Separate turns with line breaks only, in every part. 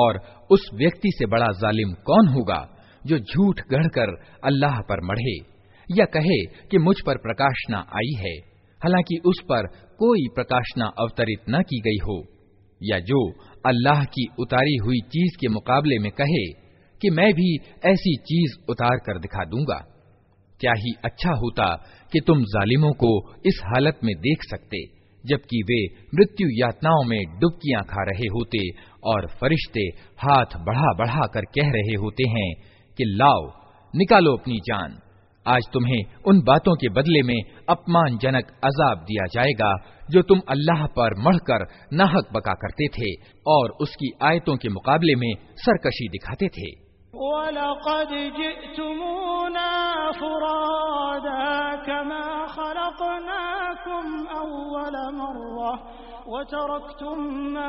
और उस व्यक्ति से बड़ा जालिम कौन होगा जो झूठ गढ़कर अल्लाह पर मढ़े या कहे कि मुझ पर प्रकाशना आई है, हालाँकि उस पर कोई प्रकाशना अवतरित न की गई हो, या जो अल्लाह की उतारी हुई चीज़ के मुकाबले में कहे कि मैं भी ऐसी चीज़ उतार कर दिखा दूँगा, क्या ही अच्छा होता कि तुम जालिमों को इस हालत में देख सकते, जबकि वे मृत्यु यातनाओं में डुबकियाँ खा रहे होते और फरिश्ते हाथ बढ़ा बढ़ा कर कह रहे होते हैं कि, लाओ, निकालो अपनी जान आज तुम्हें उन बातों के बदले में अपमानजनक अजाब दिया जाएगा जो तुम अल्लाह पर मढ़कर नाहक बका करते थे और उसकी आयतों के मुकाबले में सरकशी दिखाते थे
वलक़द जिअ्तुमूना फुरादा कमा खलक़नाकुम अव्वल मर्रा वतरक्तुम मा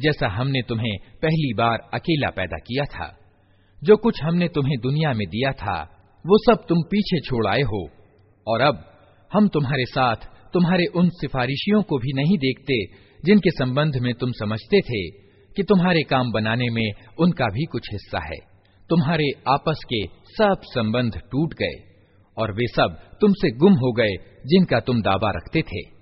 जैसा हमने तुम्हें पहली बार अकेला पैदा किया था। जो कुछ हमने तुम्हें दुनिया में दिया था, वो सब तुम पीछे छोड़ आए हो। और अब हम तुम्हारे साथ तुम्हारे उन सिफारिशियों को भी नहीं देखते, जिनके संबंध में तुम समझते थे कि तुम्हारे काम बनाने में उनका भी कुछ हिस्सा है। तुम्हारे आपस के सब संबंध टूट गए, और वे सब तुमसे गुम हो गए, जिनका तुम दावा रखते थे।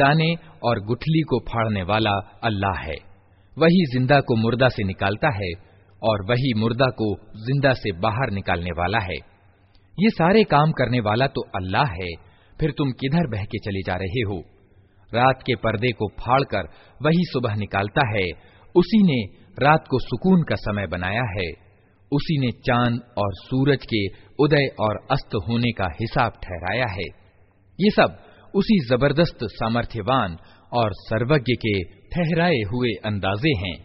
दाने और गुठली को फाड़ने वाला अल्लाह है वही जिंदा को मुर्दा से निकालता है और वही मुर्दा को जिंदा से बाहर निकालने वाला है ये सारे काम करने वाला तो अल्लाह है, फिर तुम किधर बह के चले जा रहे हो? रात के पर्दे को फाड़कर वही सुबह निकालता है, उसी ने रात को सुकून का समय बनाया है, उसी ने चाँद और सूरज के उदय और अस्त होने का हिसाब ठहराया है। ये सब उसी ज़बरदस्त सामर्थ्यवान और सर्वज्ञ के ठहराए हुए अंदाजे हैं,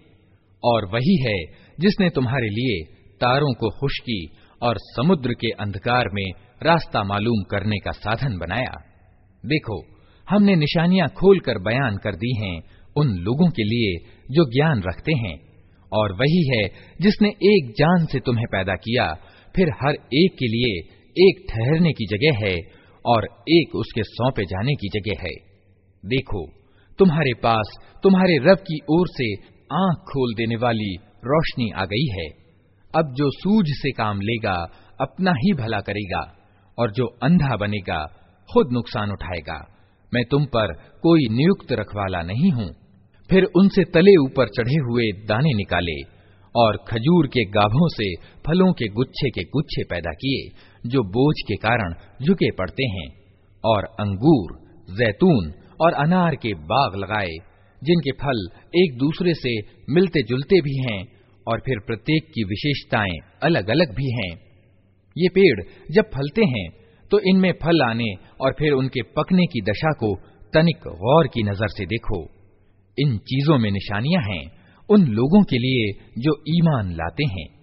और वही है जिसने तुम्हारे लिए तारों को खुशकी और समुद्र के अंधकार में रास्ता मालूम करने का साधन बनाया। देखो, हमने निशानियाँ खोलकर बयान कर दी हैं उन लोगों के लिए जो ज्ञान रखते हैं, और वही है जिसने एक जान से तुम्हें पैदा किया, फिर हर एक के लिए एक ठहरने की जगह है और एक उसके सौंपे जाने की जगह है। देखो, तुम्हारे पास, तुम्हारे रब की ओर से आँख खोल देने वाली रोशनी आ गई है। अब जो सूझ से काम लेगा, अपना ही भला करेगा, और जो अंधा बनेगा, खुद नुकसान उठाएगा। मैं तुम पर कोई नियुक्त रखवाला नहीं हूँ। फिर उनसे तले ऊपर चढ़े हुए दाने निकाले, और खजूर के गाभों से फलों के गुच्छे के गुच्छे पैदा किए, जो बोझ के कारण झुके पड़ते हैं, और अंगूर, जैतून और अनार के बाग लगाए, जिनके फल एक दूसरे से मिलते जुलते भी हैं और फिर प्रत्येक की विशेषताएँ अलग अलग भी हैं। ये पेड़ जब फलते हैं तो इनमें फल आने और फिर उनके पकने की दशा को तनिक गौर की नज़र से देखो। इन चीज़ों में निशानियाँ हैं, उन लोगों के लिए जो ईमान लाते हैं।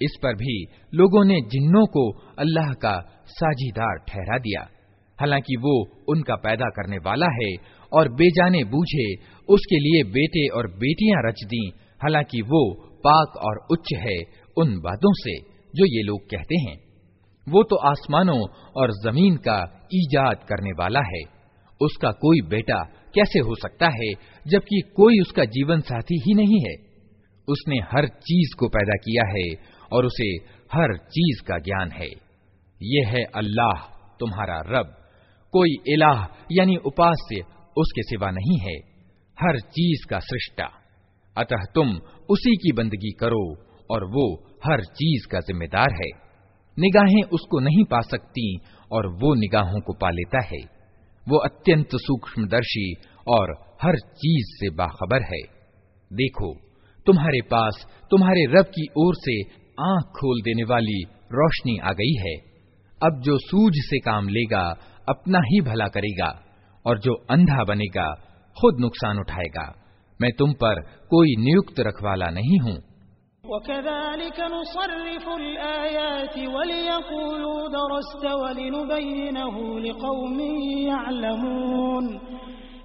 इस पर भी लोगों ने जिन्नों को अल्लाह का साझीदार ठहरा दिया हालांकि वो उनका पैदा करने वाला है और बेजाने बूझे उसके लिए बेटे और बेटियां रच दी हालांकि वो पाक और उच्च है उन बातों से, जो ये लोग कहते हैं। वो तो आसमानों और ज़मीन का ईजाद करने वाला है। उसका कोई बेटा कैसे हो सकता है, जबकि कोई उसका जीवन साथी ही नहीं है? उसने हर चीज़ को पैदा किया है और उसे हर चीज़ का ज्ञान है। यह है अल्लाह, तुम्हारा रब। कोई इलाह यानी उपास्य उसके सिवा नहीं है। हर चीज़ का सृष्टा। अतः तुम उसी की बंदगी करो और वो हर चीज़ का जिम्मेदार है। निगाहें उसको नहीं पा सकती और वो निगाहों को पा लेता है। वो अत्यंत सूक्ष्मदर्शी और हर चीज़ से बाखबर है। देखो, तुम्हारे पास, तुम्हारे रब की ओर से आँख खोल देने वाली रोशनी आ गई है। अब जो सूझ से काम लेगा, अपना ही भला करेगा और जो अंधा बनेगा, खुद नुकसान उठाएगा। मैं तुम पर कोई नियुक्त रखवाला नहीं हूँ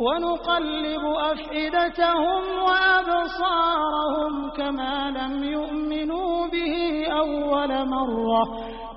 वनुक़ल्लिबु अफ़इदतहुम वअबसारहुम कमा लम युमिनू बिही अव्वल मर्रह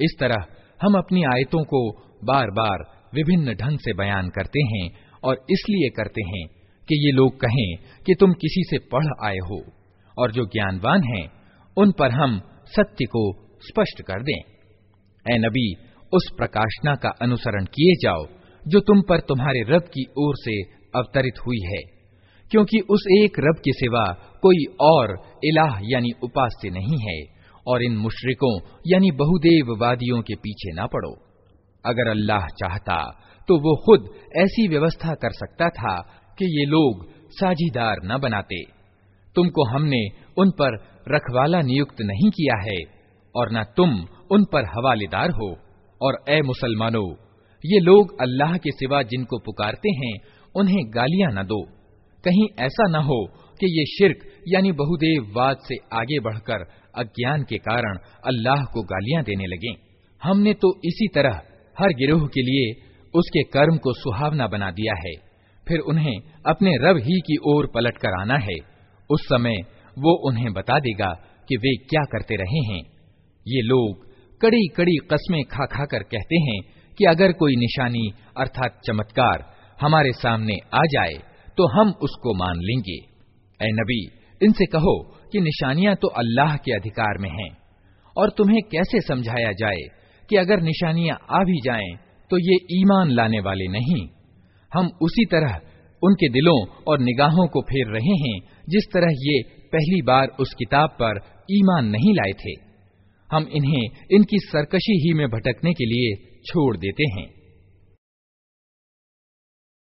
इस तरह हम अपनी आयतों को बार बार विभिन्न ढंग से बयान करते हैं और इसलिए करते हैं कि ये लोग कहें कि तुम किसी से पढ़ आए हो और जो ज्ञानवान हैं, उन पर हम सत्य को स्पष्ट कर दें। ए नबी, उस प्रकाशना का अनुसरण किए जाओ, जो तुम पर तुम्हारे रब की ओर से अवतरित हुई है, क्योंकि उस एक रब के सिवा कोई और इलाह यानी उपास्य नहीं है, और इन मुशरिकों यानी बहुदेववादियों के पीछे ना पड़ो। अगर अल्लाह चाहता तो वो खुद ऐसी व्यवस्था कर सकता था कि ये लोग साझीदार न बनाते। तुमको हमने उन पर रखवाला नियुक्त नहीं किया है, और न तुम उन पर हवालेदार हो। और ए मुसलमानों, ये लोग अल्लाह के सिवा जिनको पुकारते हैं, उन्हें गालियाँ न दो। कहीं ऐसा न हो कि ये शिरक, यानी बहुदेववाद से आगे बढ़कर अज्ञान के कारण अल्लाह को गालियाँ देने लगे। हमने तो इसी तरह हर गिरोह के लिए उसके कर्म को सुहावना बना दिया है। फिर उन्हें अपने रब ही की ओर पलट कर आना है। उस समय वो उन्हें बता देगा कि वे क्या करते रहे हैं। ये लोग कड़ी कड़ी कस्में खा खा कर कहते हैं कि अगर कोई निशानी अर्थात चमत्कार हमारे सामने आ जाए तो हम उसको मान लेंगे। ए नबी, इनसे कहो कि निशानियाँ तो अल्लाह के अधिकार में हैं, और तुम्हें कैसे समझाया जाए कि अगर निशानियाँ आ भी जाएँ तो ये ईमान लाने वाले नहीं? हम उसी तरह उनके दिलों और निगाहों को फेर रहे हैं, जिस तरह ये पहली बार उस किताब पर ईमान नहीं लाए थे। हम इन्हें इनकी सरकशी ही में भटकने के लिए छोड़ देते हैं।